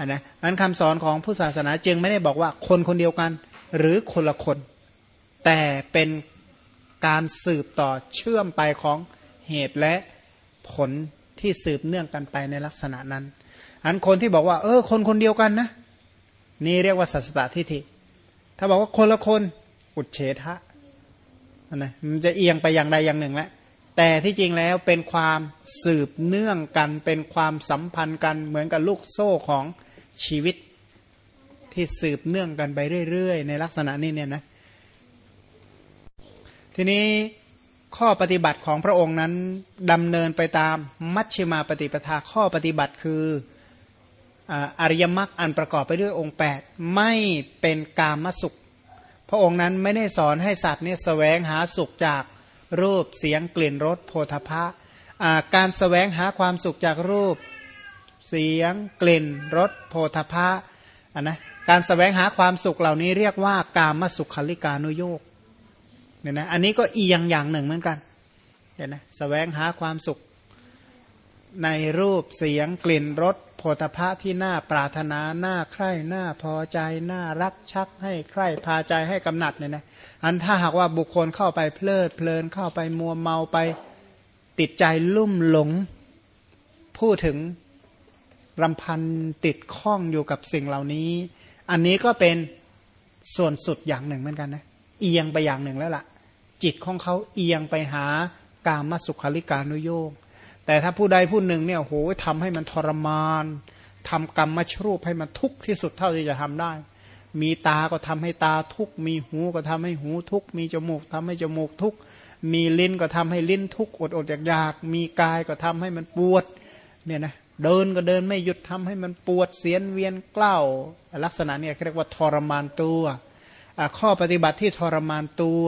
อันนะอันคำสอนของผู้ศาสนาจึงไม่ได้บอกว่าคนคนเดียวกัน หรือคนละคน แต่เป็นการสืบต่อเชื่อมไปของเหตุและผลที่สืบเนื่องกันไปในลักษณะนั้นอันคนที่บอกว่า เออ คนคนเดียวกันนะ นี่เรียกว่าสัสตทิฏฐิถ้าบอกว่าคนละคนอุดเฉทะนะมันจะเอียงไปอย่างใดอย่างหนึ่งแล้วแต่ที่จริงแล้วเป็นความสืบเนื่องกันเป็นความสัมพันธ์กันเหมือนกับลูกโซ่ของ ชีวิตที่สืบเนื่องกันไปเรื่อยๆ ในลักษณะนี้เนี่ยนะทีนี้ข้อปฏิบัติของพระองค์นั้นดำเนินไปตามมัชฌิมาปฏิปทาข้อปฏิบัติคืออริยมรรคอันประกอบไปด้วยองค์ 8 ไม่เป็นกามสุข พระองค์นั้นไม่ได้สอนให้สัตว์เนี่ยแสวงหาสุขจากรูปเสียงกลิ่นรสโพธพะการแสวงหาความสุขจากรูป เสียง กลิ่นรสโพธพะนนะการแสวงหาความสุขเหล่านี้เรียกว่ากามสุขคลิกานุโยกเนี่ยนะอันนี้ก็เอียงอย่างหนึ่งเหมือนกันเดี๋ยนะสแสวงหาความสุขในรูปเสียงกลิ่นรสโผฏฐะที่น่าปรารถนาน่าใคร่น่าพอใจน่ารักชักให้ใคร่พาใจให้กำหนัดเนี่ยนะอันถ้าหากว่าบุคคลเข้าไปเพลิดเพลินเข้าไปมัวเมาไปติดใจลุ่มหลง พูดถึง รำพันติดข้องอยู่กับสิ่งเหล่านี้ อันนี้ก็เป็นส่วนสุดอย่างหนึ่งเหมือนกันนะเอียงไปอย่างหนึ่งแล้วละ่ะ จิตของเขาเอียงไปหากามสุขาริการุโยกแต่ถ้าผู้ใดผู้หนึ่งเนี่ยโหทำให้มันทรมานทำกรรมมาชรูปให้มันทุกข์ที่สุดเท่าที่จะทำได้ มีตาก็ทำให้ตาทุกข์มีหูก็ทำให้หูทุกข์มีจมูกทำให้จมูกทุกข์มีลิ้นก็ทำให้ลิ้นทุกข์อดอดอยากอยากมีกายก็ทำให้มันปวดเนี่ยนะ เดินก็เดินไม่หยุดทำให้มันปวดเสียนเวียนกล้าวลักษณะเนี่ยเรียกว่าทรมานตัวข้อปฏิบัติที่ทรมานตัว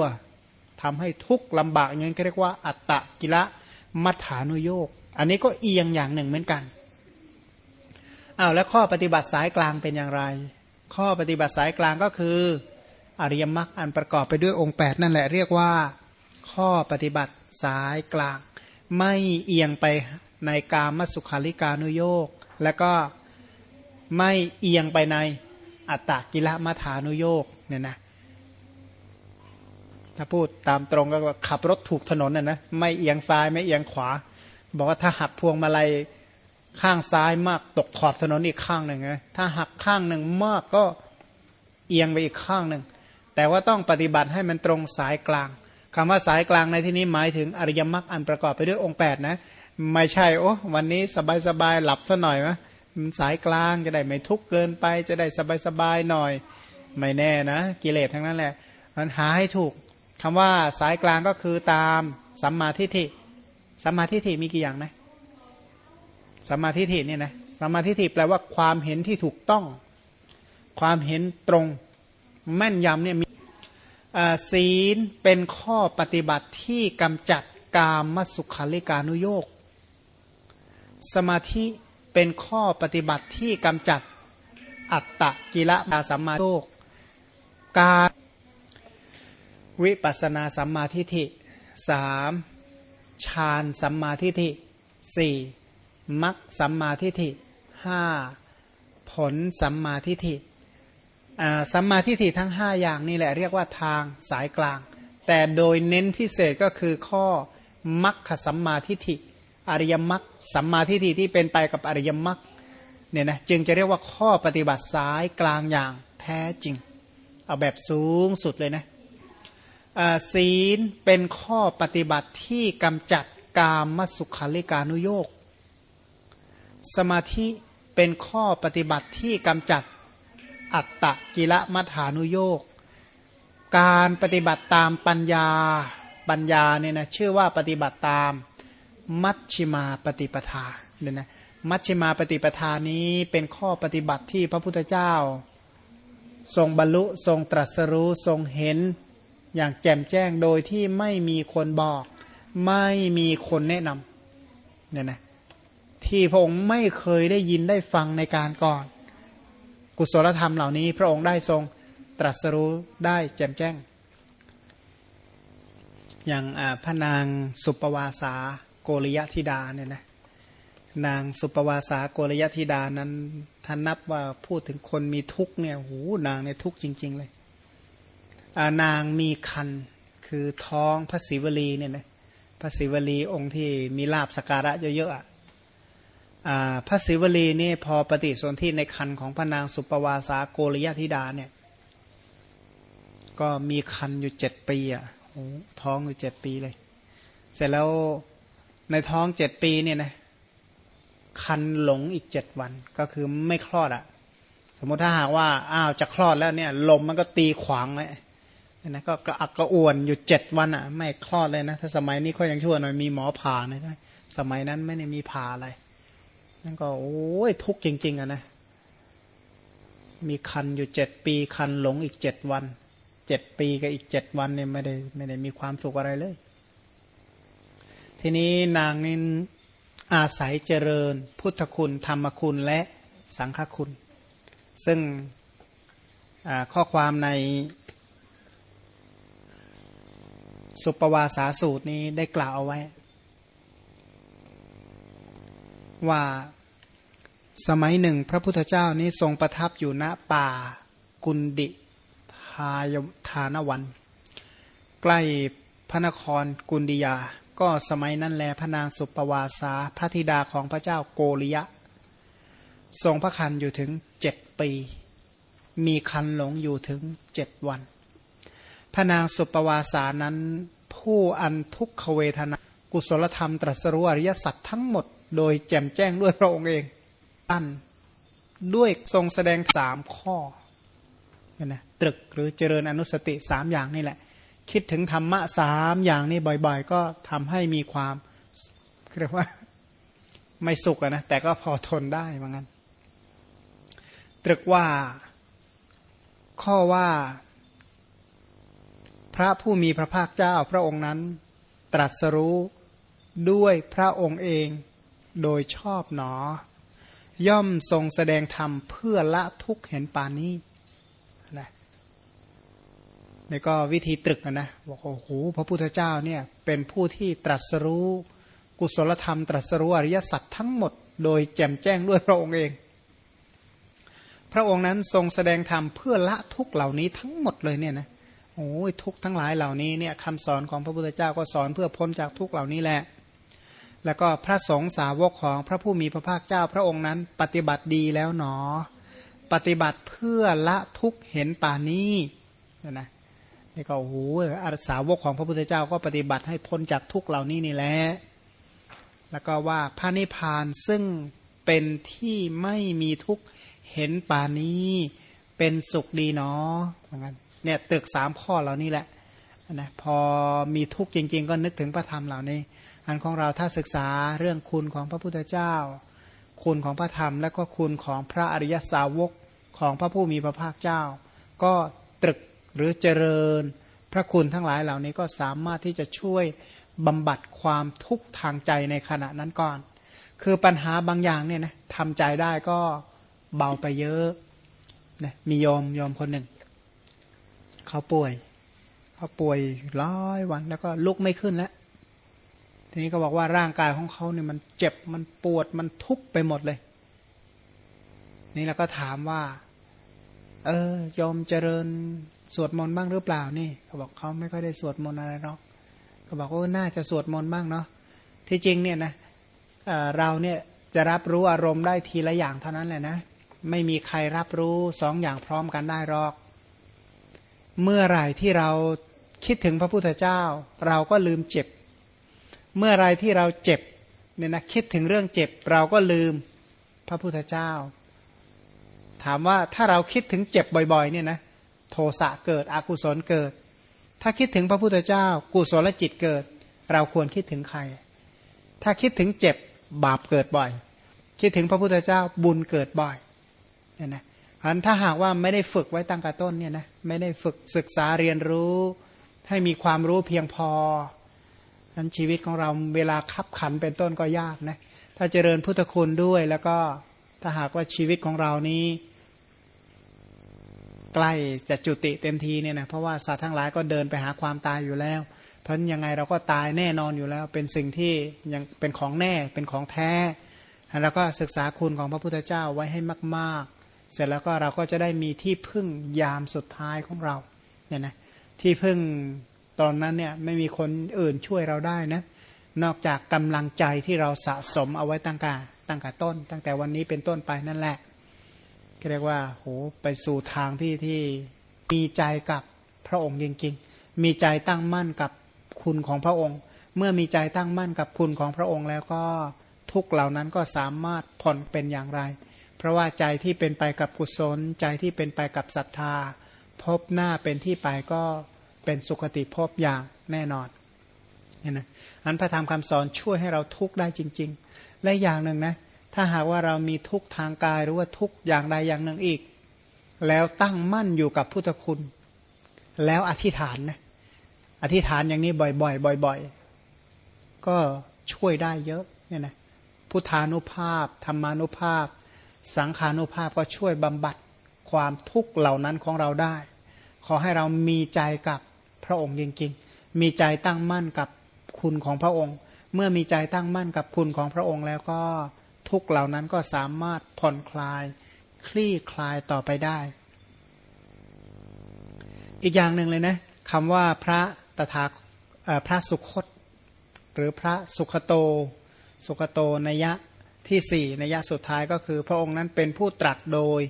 ทำให้ทุกข์ลำบากอย่างนี้เรียกว่า อัตตะกิละมัฐานุโยกอันนี้ก็เอียงอย่างหนึ่งเหมือนกันอ้าวแล้วข้อปฏิบัติสายกลางเป็นอย่างไร ข้อปฏิบัติสายกลางก็คืออริยมรรคอันประกอบไปด้วยองค์ 8 นั่นแหละเรียกว่า ข้อปฏิบัติสายกลาง ไม่เอียงไป ในกามสุขาริการนุโยกและก็ไม่เอียงไปในอัตตกิละมัฐานุโยกเนี่ยนะถ้าพูดตามตรงก็ขับรถถูกถนนน่ะนะไม่เอียงซ้ายไม่เอียงขวา บอกว่าถ้าหักพวงมาลัยข้างซ้ายมากตกขอบถนนอีกข้างหนึ่งนะถ้าหักข้างหนึ่งมากก็เอียงไปอีกข้างหนึ่งแต่ว่าต้องปฏิบัติให้มันตรงสายกลาง คำว่าสายกลางในที่นี้หมายถึงอริยมรรคอันประกอบไปด้วยองค์8นะไม่ใช่โอ้วันนี้สบายๆหลับซะหน่อยมะสายกลางจะได้ไม่ทุกข์เกินไป จะได้สบายๆหน่อย ไม่แน่นะ กิเลสทั้งนั้นแหละมันหาให้ถูกคำว่าสายกลางก็คือตามสัมมาทิฏฐิสัมมาทิฏฐิมีกี่อย่างนะสัมมาทิฏฐิเนี่ยนะสัมมาทิฏฐิแปลว่าความเห็นที่ถูกต้อง ความเห็นตรงแม่นยำเนี่ยมี ศีลเป็นข้อปฏิบัติที่กำจัดกามสุขาริการุโยก สมาธิเป็นข้อปฏิบัติที่กำจัดอัตตะกิละมาสัมมาโยกการวิปัสนาสัมมาทิฏฐิสามฌานสัมมาทิฏฐิสี่มัคสัมมาทิฏฐิห้าผลสัมมาทิฏฐิ สัมมาทิฏฐิทั้งห้าอย่างนี่แหละเรียกว่าทางสายกลาง แต่โดยเน้นพิเศษก็คือข้อมัคคสัมมาทิฏฐิอริยมรรคสัมมาทิฏฐิที่เป็นไปกับอริยมรรคเนี่ยนะจึงจะเรียกว่าข้อปฏิบัติสายกลางอย่างแท้จริง เอาแบบสูงสุดเลยนะศีลเป็นข้อปฏิบัติที่กำจัดกามสุขาริการุโยก สมาธิเป็นข้อปฏิบัติที่กำจัด อัตตะกิละมัฐานุโยกการปฏิบัติตามปัญญาปัญญาเนี่ยนะชื่อว่าปฏิบัติตามมัชชิมาปฏิปทาเนี่ยนะมัชชิมาปฏิปทานี้เป็นข้อปฏิบัติที่พระพุทธเจ้า ทรงบรรลุทรงตรัสรู้ทรงเห็นอย่างแจ่มแจ้งโดยที่ไม่มีคนบอก ไม่มีคนแนะนำเนี่ยนะที่พระองค์ไม่เคยได้ยินได้ฟังในการก่อน กุศลธรรมเหล่านี้ พระองค์ได้ทรงตรัสรู้ได้แจ่มแจ้ง อย่างพระนางสุปวาสาโกริยธิดาเนี่ยนะนางสุปวาสาโกรยธิดานั้นท่านนับว่าพูดถึงคนมีทุกเนี่ยหูนางในทุกจริง ๆ เลยนางมีคันคือท้องพระศิวลีเนี่ยนะพระศิวลีองค์ที่มีลาบสการะเยอะๆอะ พระศิวลีนี่พอปฏิสนธิในคันของพระนางสุปวาสาโกรยธิดาเนี่ย ก็มีคันอยู่เจ็ดปีอะท้องอยู่เจ็ดปีเลย เสร็จแล้วในท้องเจ็ดปีเนี่ยนะคันหลงอีกเจ็ดวันก็คือไม่คลอดอะ สมมติถ้าหากว่าอ้าวจะคลอดแล้วเนี่ย ลมมันก็ตีขวางเลยนะก็กระอักกระอ่วนอยู่เจ็ดวันอะ ไม่คลอดเลยนะ ถ้าสมัยนี้ก็ยังชั่วหน่อยมีหมอผ่านะสมัยนั้นไม่ได้มีผ่าอะไร นั่นก็โอ้ยทุกข์จริง ๆอะนะ มีคันอยู่เจ็ดปีคันหลงอีกเจ็ดวันเจ็ดปีกับอีกเจ็ดวันเนี่ยไม่ได้ไม่ได้มีความสุขอะไรเลย ทีนี้นางนี่อาศัยเจริญ พุทธคุณธรรมคุณและสังฆคุณ ซึ่งข้อความในสุปวาสาสูตรนี้ได้กล่าวเอาไว้ ว่าสมัยหนึ่ง พระพุทธเจ้านี้ทรงประทับอยู่ณป่ากุนดิทายทานวัน ใกล้พระนครกุนดิยา ก็สมัยนั้นแลพระนางสุปวาสาพระธิดาของพระเจ้าโกริยะ ทรงพระคันอยู่ถึงเจ็ดปี มีคันหลงอยู่ถึงเจ็ดวัน พระนางสุปวาสานั้นผู้อันทุกขเวทนา กุศลธรรมตรัสรู้อริยสัจทั้งหมด โดยแจ่มแจ้งด้วยพระองค์เองอันด้วยทรงแสดงสามข้อเนี่ยนะตรึกหรือเจริญอนุสติสามอย่างนี่แหละ คิดถึงธรรมะสามอย่างนี้บ่อยๆ ก็ทำให้มีความเรียกว่าไม่สุขนะแต่ก็พอทนได้เหมือนกันตรึกว่าข้อว่า พระผู้มีพระภาคเจ้าพระองค์นั้น ตรัสรู้ด้วยพระองค์เอง โดยชอบหนอ ย่อมทรงแสดงธรรมเพื่อละทุกข์เห็นปานนี้นะนี่ก็วิธีตรึกนะบอกโอ้โหพระพุทธเจ้าเนี่ยเป็นผู้ที่ตรัสรู้ กุศลธรรม ตรัสรู้อริยสัจทั้งหมด โดยแจ่มแจ้งด้วยพระองค์เอง พระองค์นั้นทรงแสดงธรรมเพื่อละทุกเหล่านี้ทั้งหมดเลยเนี่ยนะโอ้ยทุกทั้งหลายเหล่านี้เนี่ยคำสอนของพระพุทธเจ้าก็สอนเพื่อพ้นจากทุกเหล่านี้แหละ แล้วก็พระสงฆ์สาวกของพระผู้มีพระภาคเจ้าพระองค์นั้น ปฏิบัติดีแล้วหนอ ปฏิบัติเพื่อละทุกเห็นป่านี้นะนะนี่ก็โอ้โหอาสาวกของพระพุทธเจ้าก็ปฏิบัติให้พ้นจากทุกเหล่านี้นี่แหละแล้วก็ว่าพระนิพพานซึ่งเป็นที่ไม่มีทุกเห็นป่านี้ เป็นสุขดีเนาะเหมือนกันเนี่ยตึกสามข้อเหล่านี้แหละนะพอมีทุกข์จริง ๆ ก็นึกถึงพระธรรมเหล่านี้ อันของเราถ้าศึกษาเรื่องคุณของพระพุทธเจ้า คุณของพระธรรม และก็คุณของพระอริยสาวกของพระผู้มีพระภาคเจ้า ก็ตรึกหรือเจริญ พระคุณทั้งหลายเหล่านี้ก็สามารถที่จะช่วยบำบัดความทุกข์ทางใจในขณะนั้นก่อน คือปัญหาบางอย่างเนี่ยนะทำใจได้ก็เบาไปเยอะนะมีโยมโยมคนหนึ่ง เขาป่วย เขาป่วยร้อยวันแล้วก็ลุกไม่ขึ้นแล้ว ทีนี้ก็บอกว่าร่างกายของเขาเนี่ยมันเจ็บมันปวดมันทุกข์ไปหมดเลย นี่แล้วก็ถามว่า เออยอมเจริญสวดมนต์บ้างหรือเปล่านี่เขาบอกเขาไม่ค่อยได้สวดมนต์อะไรหรอกเขาบอกว่าน่าจะสวดมนต์บ้างเนาะที่จริงเนี่ยนะเเราเนี่ยจะรับรู้อารมณ์ได้ทีละอย่างเท่านั้นแหละนะไม่มีใครรับรู้สองอย่างพร้อมกันได้หรอก เมื่อไรที่เราคิดถึงพระพุทธเจ้า เราก็ลืมเจ็บ เมื่อไรที่เราเจ็บเนี่ยนะคิดถึงเรื่องเจ็บเราก็ลืมพระพุทธเจ้า ถามว่าถ้าเราคิดถึงเจ็บบ่อยๆเนี่ยนะโทสะเกิดอกุศลเกิด ถ้าคิดถึงพระพุทธเจ้า กุศลจิตเกิด เราควรคิดถึงใคร ถ้าคิดถึงเจ็บบาปเกิดบ่อย คิดถึงพระพุทธเจ้าบุญเกิดบ่อยเนี่ยนะอันถ้าหากว่าไม่ได้ฝึกไว้ตั้งแต่ต้นเนี่ยนะไม่ได้ฝึกศึกษาเรียนรู้ ให้มีความรู้เพียงพอ อันชีวิตของเราเวลาขับขันเป็นต้นก็ยากนะถ้าเจริญพุทธคุณด้วยแล้วก็ถ้าหากว่าชีวิตของเรานี้ ใกล้จะจุติเต็มทีเนี่ยนะเพราะว่าสัตว์ทั้งหลายก็เดินไปหาความตายอยู่แล้ว เพราะยังไงเราก็ตายแน่นอนอยู่แล้ว เป็นสิ่งที่ยังเป็นของแน่เป็นของแท้แล้วก็ศึกษาคุณของพระพุทธเจ้าไว้ให้มาก ๆ เสร็จแล้วก็เราก็จะได้มีที่พึ่งยามสุดท้ายของเราเนี่ยนะที่พึ่ง ตอนนั้นเนี่ยไม่มีคนอื่นช่วยเราได้นะนอกจากกำลังใจที่เราสะสมเอาไว้ตั้งแต่ตั้งแต่ต้น ตั้งแต่วันนี้เป็นต้นไปนั่นแหละเรียกว่าโหไปสู่ทางที่ที่มีใจกับพระองค์จริงๆ มีใจตั้งมั่นกับคุณของพระองค์ เมื่อมีใจตั้งมั่นกับคุณของพระองค์แล้วก็ทุกเหล่านั้นก็สามารถผ่อนเป็นอย่างไร เพราะว่าใจที่เป็นไปกับกุศล ใจที่เป็นไปกับศรัทธา พบหน้าเป็นที่ไปก็ เป็นสุขติภพอย่างแน่นอนเนี่ยนะอันพระธรรมคำสอนช่วยให้เราทุกข์ได้จริง ๆ และอย่างหนึ่งนะถ้าหากว่าเรามีทุกข์ทางกายหรือว่าทุกข์อย่างใดอย่างหนึ่งอีก แล้วตั้งมั่นอยู่กับพุทธคุณ แล้วอธิษฐานนะอธิษฐานอย่างนี้บ่อยๆบ่อย ๆ ก็ช่วยได้เยอะเนี่ยนะพุทธานุภาพธรรมานุภาพ สังขานุภาพก็ช่วยบำบัดความทุกข์เหล่านั้นของเราได้ ขอให้เรามีใจกับ พระองค์จริงๆ มีใจตั้งมั่นกับคุณของพระองค์ เมื่อมีใจตั้งมั่นกับคุณของพระองค์แล้วก็ทุกเหล่านั้นก็สามารถผ่อนคลาย คลี่คลายต่อไปได้ อีกอย่างหนึ่งเลยนะคำว่าพระตถาพระสุคต หรือพระสุขโต สุขโตนยะที่สี่นยะสุดท้ายก็คือ พระองค์นั้นเป็นผู้ตรัสโดย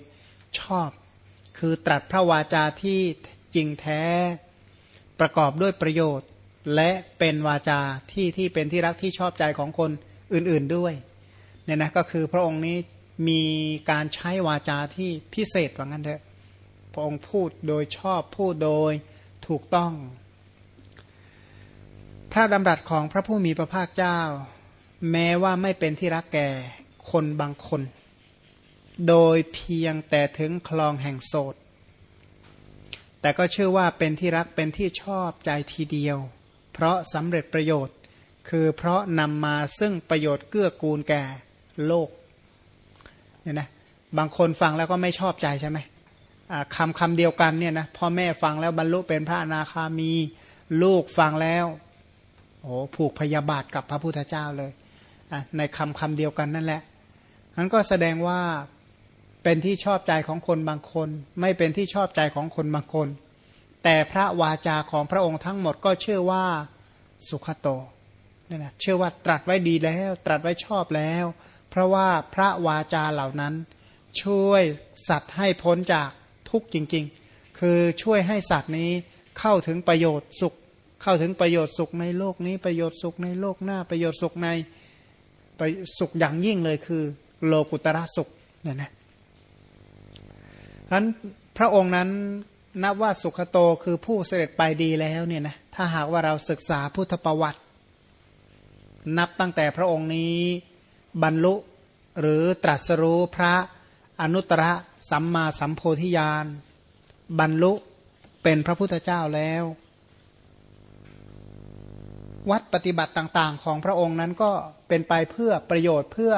ชอบ คือตรัสพระวาจาที่จริงแท้ ประกอบด้วยประโยชน์ และเป็นวาจาที่ที่เป็นที่รักที่ชอบใจของคนอื่น ๆด้วยเนี่ยนะก็คือพระองค์นี้มีการใช้วาจาที่พิเศษว่างั้นเถอะพระองค์พูดโดยชอบพูดโดยถูกต้อง พระดำรัสของพระผู้มีพระภาคเจ้า แม้ว่าไม่เป็นที่รักแก่คนบางคน โดยเพียงแต่ถึงคลองแห่งโสด แต่ก็เชื่อว่าเป็นที่รักเป็นที่ชอบใจทีเดียว เพราะสำเร็จประโยชน์ คือเพราะนำมาซึ่งประโยชน์เกื้อกูลแก่โลกเนี่ยนะบางคนฟังแล้วก็ไม่ชอบใจใช่ไหมคำคำเดียวกันเนี่ยนะพ่อแม่ฟังแล้วบรรลุเป็นพระอนาคามีลูกฟังแล้วโอ้ผูกพยาบาทกับพระพุทธเจ้าเลยในคำคำเดียวกันนั่นแหละนั้นก็แสดงว่า เป็นที่ชอบใจของคนบางคน ไม่เป็นที่ชอบใจของคนบางคน แต่พระวาจาของพระองค์ทั้งหมดก็เชื่อว่าสุขโตเนี่ยนะเชื่อว่าตรัสไว้ดีแล้ว ตรัสไว้ชอบแล้ว เพราะว่าพระวาจาเหล่านั้น ช่วยสัตว์ให้พ้นจากทุกข์จริง ๆ คือช่วยให้สัตว์นี้เข้าถึงประโยชน์สุข เข้าถึงประโยชน์สุขในโลกนี้ประโยชน์สุขในโลกหน้าประโยชน์สุขในสุขอย่างยิ่งเลยคือ โลกุตระสุขเนี่ยนะ ฉะนั้นพระองค์นั้นนับว่าสุขโตคือผู้เสด็จไปดีแล้วเนี่ยนะถ้าหากว่าเราศึกษาพุทธประวัติ นับตั้งแต่พระองค์นี้บรรลุหรือตรัสรู้พระอนุตตรสัมมาสัมโพธิญาณ บรรลุเป็นพระพุทธเจ้าแล้ว วัดปฏิบัติต่างๆ ของพระองค์นั้นก็เป็นไปเพื่อประโยชน์เพื่อ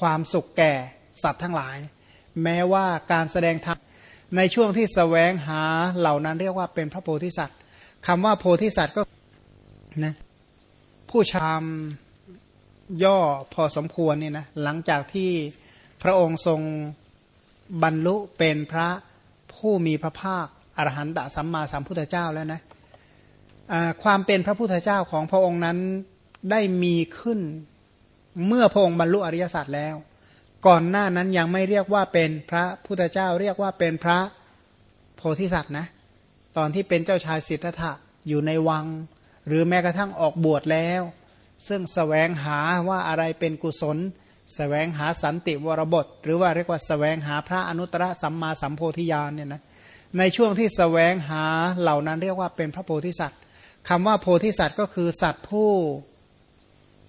ความสุขแก่สัตว์ทั้งหลาย แม้ว่าการแสดงธรรมในช่วงที่สแสวงหาเหล่านั้นเรียกว่าเป็นพระโพธิสัตว์คำว่าโพธิสัตว์ก็นะผู้ชามย่อพอสมควรเนี่ยนะหลังจากที่พระองค์ทรงบรรลุเป็นพระผู้มีพระภาคอรหันตสัมมาสัมพุทธเจ้าแล้วนะความเป็นพระพุทธเจ้าของพระองค์นั้นได้มีขึ้นเมื่อพระองค์บรรลุอริยสัจแล้ว ก่อนหน้านั้นยังไม่เรียกว่าเป็นพระพุทธเจ้า เรียกว่าเป็นพระโพธิสัตว์นะ ตอนที่เป็นเจ้าชายสิทธัตถะอยู่ในวัง หรือแม้กระทั่งออกบวชแล้ว ซึ่งสแสวงหาว่าอะไรเป็นกุศลสแสวงหาสันติวรบท หรือว่าเรียกว่าสแสวงหาพระอนุตตรสัมมาสัมโพธิญาณเนี่ยนะในช่วงที่สแสวงหาเหล่านั้นเรียกว่าเป็นพระโพธิสัตว์คำว่าโพธิสัตว์ก็คือสัตว์ผู้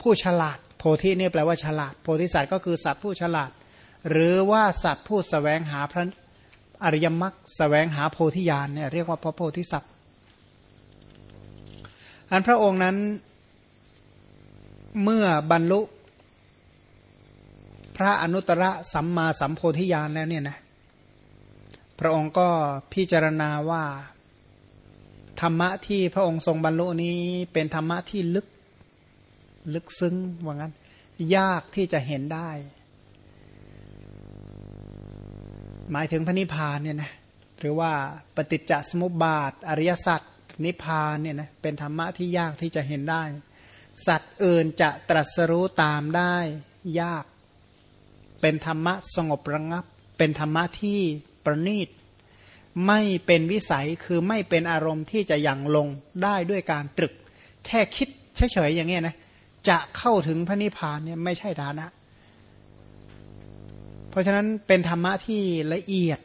ผู้ฉลาด โพธินี่แปลว่าฉลาด โพธิสัตว์ก็คือสัตว์ผู้ฉลาด หรือว่าสัตว์ผู้สแสวงหาพระอริยมรรคสแสวงหาโพธิญาณเนี่ยเรียกว่าพระโพธิสัตว์ อันพระองค์นั้นเมื่อบรรลุพระอนุตตรสัมมาสัมโพธิญาณแล้วเนี่ยนะพระองค์ก็พิจารณาว่า ธรรมะที่พระองค์ทรงบรรลุนี้เป็นธรรมะที่ลึก ลึกซึ้งว่างั้น ยากที่จะเห็นได้ หมายถึงพระนิพพานเนี่ยนะหรือว่าปฏิจจสมุปบาท อริยสัจนิพพานเนี่ยนะเป็นธรรมะที่ยากที่จะเห็นได้ สัตว์อื่นจะตรัสรู้ตามได้ยาก เป็นธรรมะสงบระงับ เป็นธรรมะที่ประณีตไม่เป็นวิสัยคือไม่เป็นอารมณ์ที่จะยังลงได้ด้วยการตรึก แค่คิดเฉยๆอย่างเงี้ยนะ จะเข้าถึงพระนิพพานเนี่ยไม่ใช่ฐานะ เพราะฉะนั้นเป็นธรรมะที่ละเอียด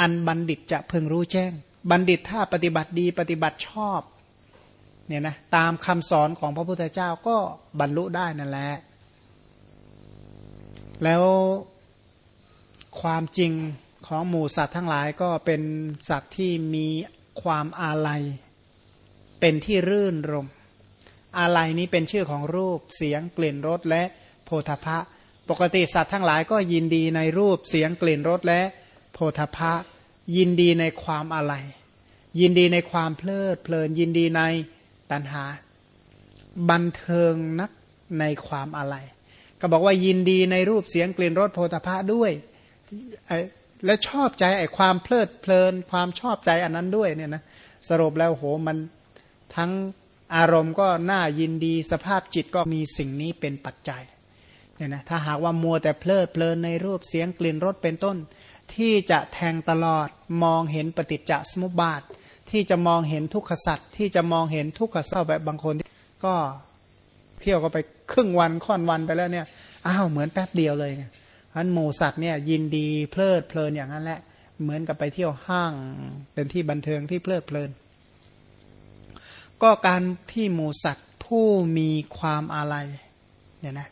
อันบัณฑิตจะพึงรู้แจ้ง บัณฑิตถ้าปฏิบัติดีปฏิบัติชอบเนี่ยนะตามคำสอนของพระพุทธเจ้าก็บรรลุได้นั่นแหละแล้วความจริงของหมูสัตว์ทั้งหลายก็เป็นสัตว์ที่มีความอาลัย เป็นที่รื่นรม อาลัยนี้เป็นชื่อของรูปเสียงกลิ่นรสและโพธพะ ปกติสัตว์ทั้งหลายก็ยินดีในรูปเสียงกลิ่นรสและโพธพะ ยินดีในความอาลัยยินดีในความเพลิดเพลินยินดีในตัณหา บันเทิงนักในความอาลัยก็บอกว่ายินดีในรูปเสียงกลิ่นรสโพธพะด้วย และชอบใจไอ้ความเพลิดเพลิน ความชอบใจอันนั้นด้วยเนี่ยนะสรุปแล้วโหมันทั้ง อารมณ์ก็น่ายินดีสภาพจิตก็มีสิ่งนี้เป็นปัจจัยเนี่ยนะถ้าหากว่ามัวแต่เพลิดเพลินในรูปเสียงกลิ่นรสเป็นต้น ที่จะแทงตลอดมองเห็นปฏิจจสมุปบาท ที่จะมองเห็นทุกขสัตว์ที่จะมองเห็นทุกขเศร้าแบบบางคน ก็เที่ยวก็ไปครึ่งวันค่อนวันไปแล้วเนี่ยอ้าวเหมือนแป๊บเดียวเลยเนี่ยอันหมูสัตว์เนี่ยยินดีเพลิดเพลินอย่างนั้นแหละเหมือนกับไปเที่ยวห้างเป็นที่บันเทิงที่เพลิดเพลิน ก็การที่หมูสัตว์ผู้มีความอาลัยเนี่ยนะ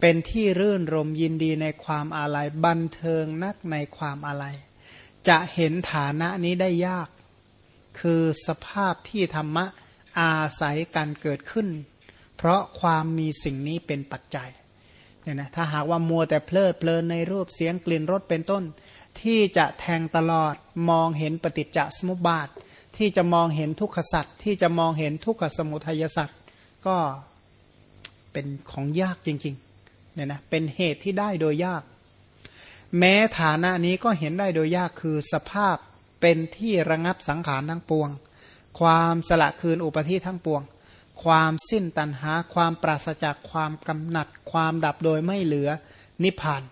เป็นที่รื่นรมยินดีในความอาลัยบันเทิงนักในความอาลัย จะเห็นฐานะนี้ได้ยาก คือสภาพที่ธรรมะอาศัยการเกิดขึ้น เพราะความมีสิ่งนี้เป็นปัจจัยเนี่ยนะถ้าหากว่ามัวแต่เพลิดเพลินในรูปเสียงกลิ่นรสเป็นต้น ที่จะแทงตลอดมองเห็นปฏิจจสมุปบาท ที่จะมองเห็นทุกขสัตว์ที่จะมองเห็นทุกขสมุทัยสัตว์ก็เป็นของยากจริงๆเนี่ยนะเป็นเหตุที่ได้โดยยาก แม้ฐานะนี้ก็เห็นได้โดยยากคือสภาพเป็นที่ระงับสังขารทั้งปวง ความสละคืนอุปธิทั้งปวง ความสิ้นตัณหา ความปราศจากความกำหนัด ความดับโดยไม่เหลือนิพพาน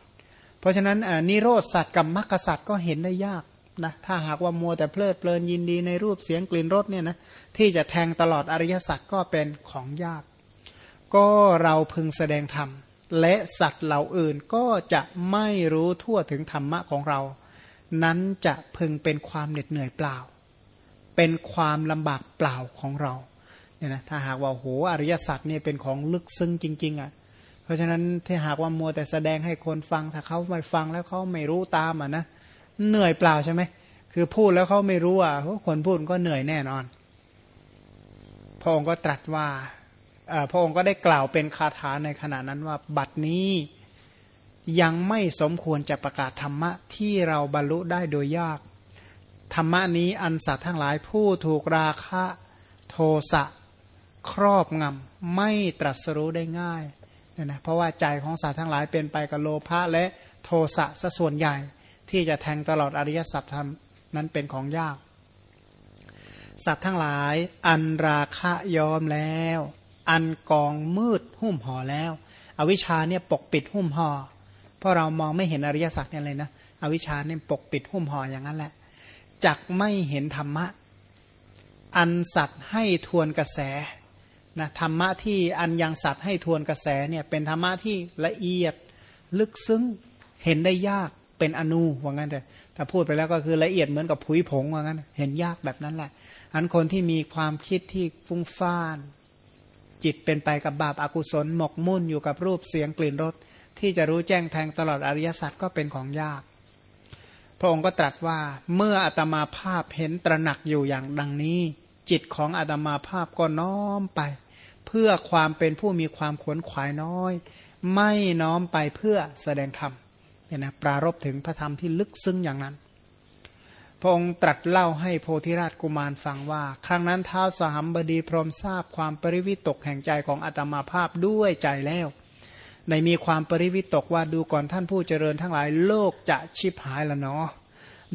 เพราะฉะนั้นนิโรธสัตว์กับมรรคสัตว์ก็เห็นได้ยาก นะถ้าหากว่ามัวแต่เพลิดเพลินยินดีในรูปเสียงกลิ่นรสเนี่ยนะที่จะแทงตลอดอริยสัจก็เป็นของยาก ก็เราพึงแสดงธรรม และสัตว์เหล่าอื่นก็จะไม่รู้ทั่วถึงธรรมะของเรา นั้นจะพึงเป็นความเหน็ดเหนื่อยเปล่า เป็นความลำบากเปล่าของเราเนี่ยนะถ้าหากว่าโหอริยสัจเนี่ยเป็นของลึกซึ้งจริง ๆอะเพราะฉะนั้นถ้าหากว่ามัวแต่แสดงให้คนฟังถ้าเขาไม่ฟังแล้วเขาไม่รู้ตามอะนะเเหนื่อยเปล่าใช่ไหมคือพูดแล้วเขาไม่รู้อะคนพูดก็เหนื่อยแน่นอน พระองค์ก็ตรัสว่าพระองค์ก็ได้กล่าวเป็นคาถาในขณะนั้นว่าบัดนี้ยังไม่สมควรจะประกาศธรรมะที่เราบรรลุได้โดยยาก ธรรมะนี้อันสัตว์ทั้งหลายผู้ถูกราคะโทสะครอบงำไม่ตรัสรู้ได้ง่ายเนี่ยนะเพราะว่าใจของสัตว์ทั้งหลายเป็นไปกับโลภะและโทสะซะส่วนใหญ่ ที่จะแทงตลอดอริยสัจธรรมนั้นเป็นของยาก สัตว์ทั้งหลาย อันราคะยอมแล้ว อันกองมืดหุ้มห่อแล้ว อวิชชาเนี่ยปกปิดหุ้มห่อเพราะเรามองไม่เห็นอริยสัจเนี่ยเลยนะอวิชาเนี่ยปกปิดหุ้มห่ออย่างนั้นแหละจักไม่เห็นธรรมะ อันสัตว์ให้ทวนกระแสนะธรรมะที่อันยังสัตว์ให้ทวนกระแสเนี่ยเป็นธรรมะที่ละเอียดลึกซึ้งเห็นได้ยาก เป็นอนูว่างั้นแต่ถ้าพูดไปแล้วก็คือละเอียดเหมือนกับผุยผงว่างั้น เห็นยากแบบนั้นแหละอันคนที่มีความคิดที่ฟุ้งซ่าน จิตเป็นไปกับบาปอากุศลหมกมุ่นอยู่กับรูปเสียงกลิ่นรสที่จะรู้แจ้งแทงตลอดอริยสัจก็เป็นของยาก พระองค์ก็ตรัสว่าเมื่ออาตมาภาพเห็นตระหนักอยู่อย่างดังนี้ จิตของอาตมาภาพก็น้อมไป เพื่อความเป็นผู้มีความขวนขวายน้อย ไม่น้อมไปเพื่อแสดงธรรม เนี่ยนะปรารบถึงพระธรรมที่ลึกซึ้งอย่างนั้น พระองค์ตรัสเล่าให้โพธิราชกุมารฟังว่า ครั้งนั้นท้าวสหัมบดีพรมทราบความปริวิตกแห่งใจของอาตมาภาพด้วยใจแล้วในมีความปริวิตกว่าดูก่อนท่านผู้เจริญทั้งหลายโลกจะชิบหายละเนาะ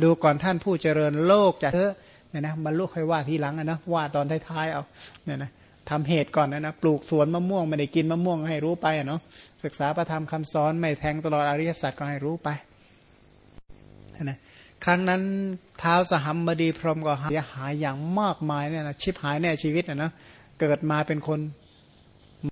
ดูก่อนท่านผู้เจริญโลกจะเถอะเนี่ยนะบรรลุค่อยว่าทีหลังนะว่าตอนท้ายๆเอาเนี่ยนะทำเหตุก่อนนะนะปลูกสวนมะม่วงไม่ได้กินมะม่วงให้รู้ไปอะเนาะ ศึกษาประธรรมคำสอนไม่แทงตลอดอริยสัจก็ให้รู้ไปนะครั้งนั้นเท้าสหัมบดีพรหมก็เสียหายอย่างมากมายเนี่ยนะชิบหายแน่ชีวิตนะนะเกิดมาเป็นคน